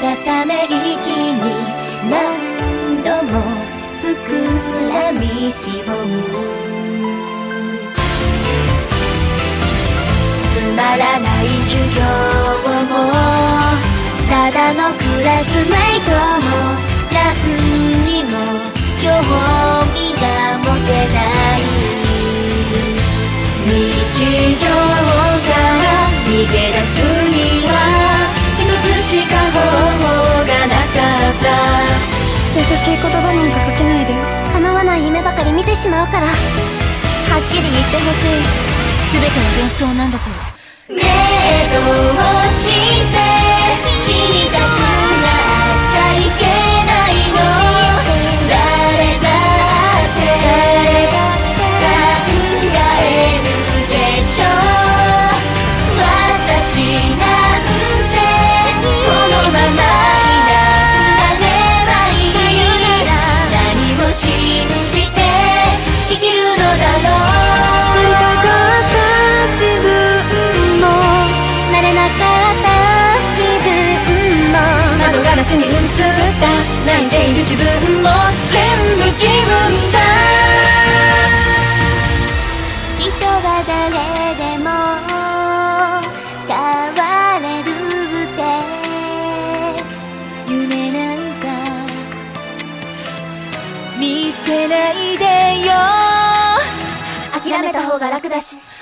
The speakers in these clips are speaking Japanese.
ため息に何度も膨らみしぼむつまらない授業もただのクラスメイトも何にも興味が持てない日常から逃げ出すには一つしか優しい言葉なんかかけないでよ。叶わない夢ばかり見てしまうから。はっきり言ってほしい。全ては幻想なんだと。ねえどうして。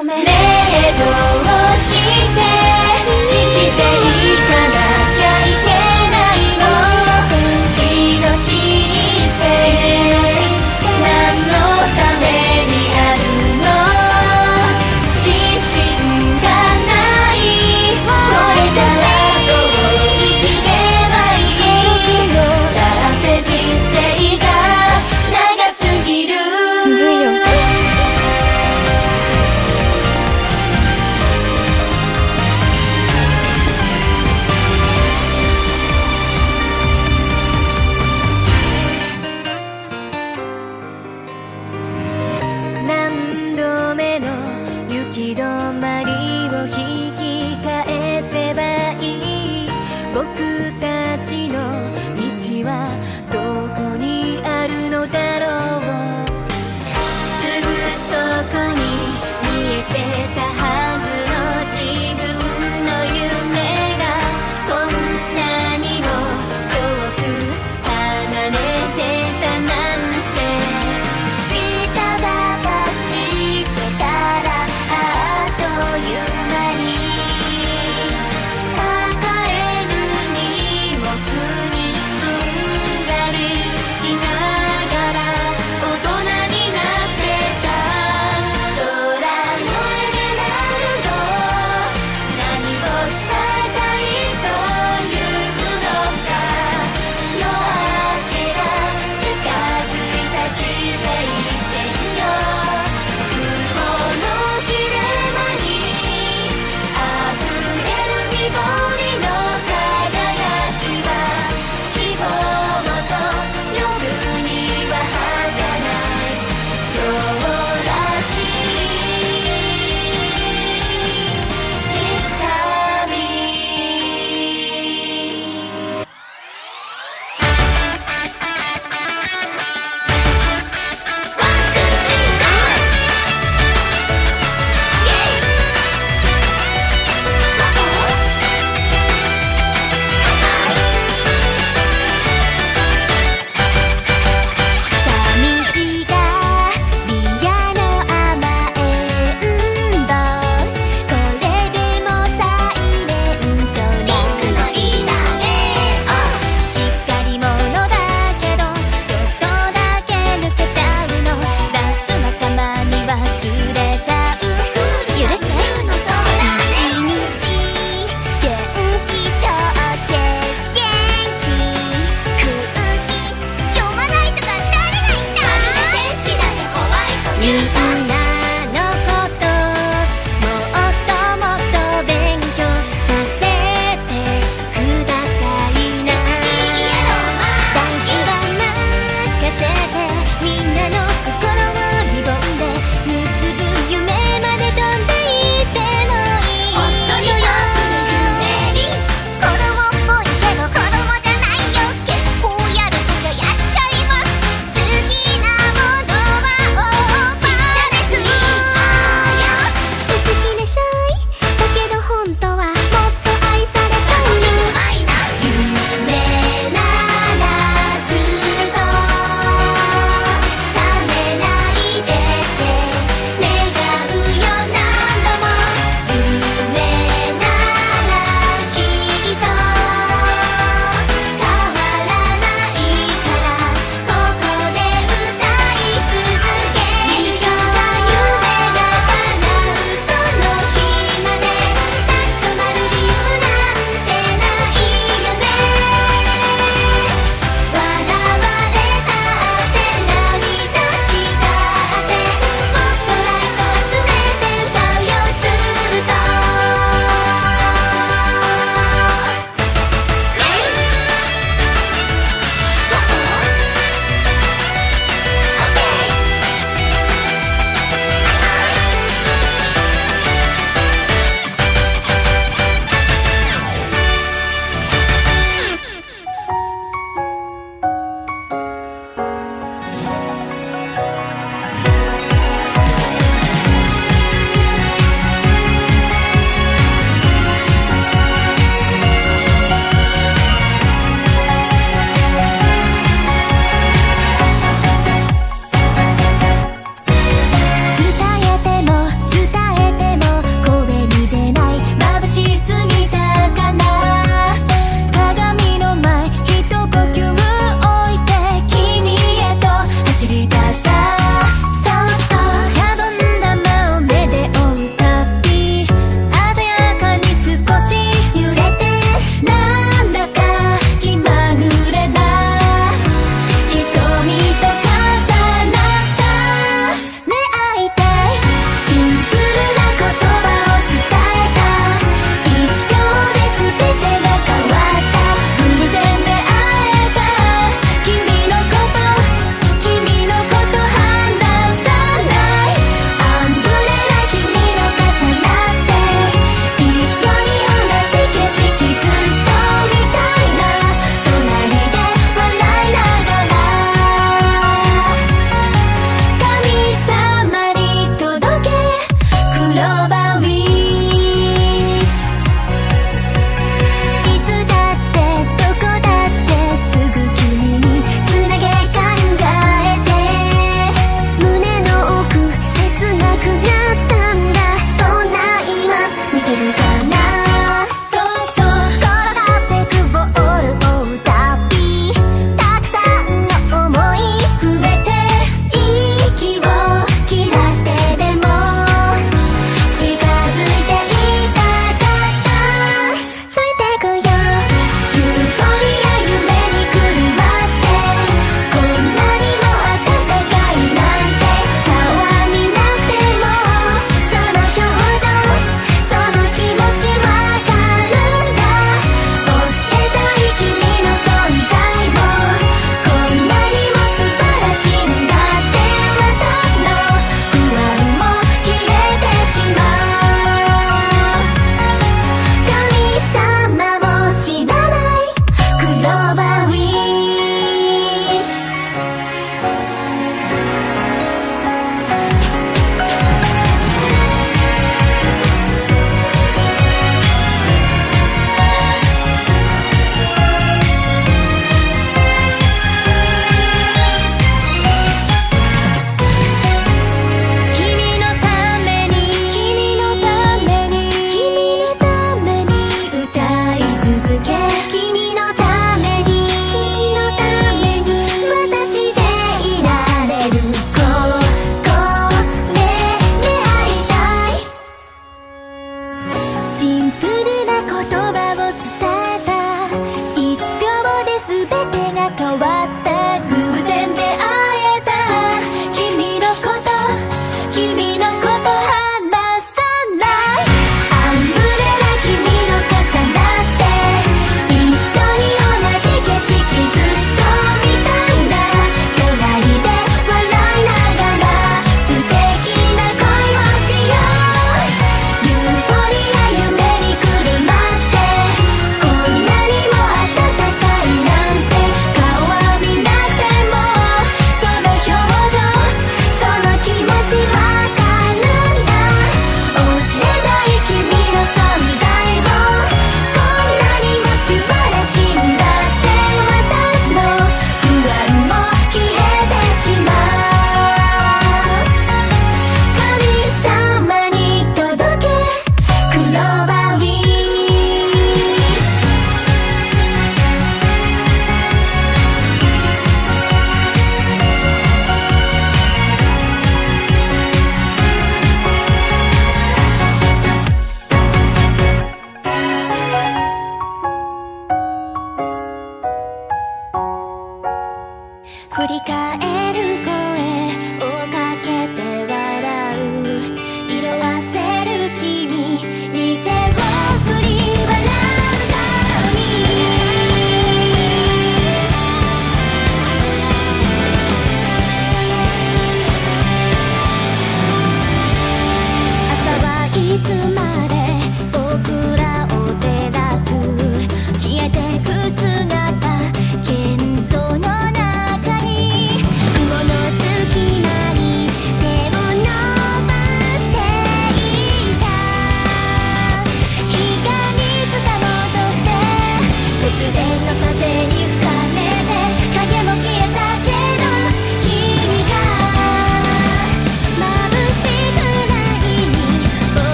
込めどうして日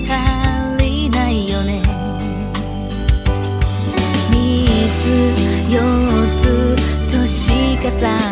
足りないよね。3つ4つ年重ね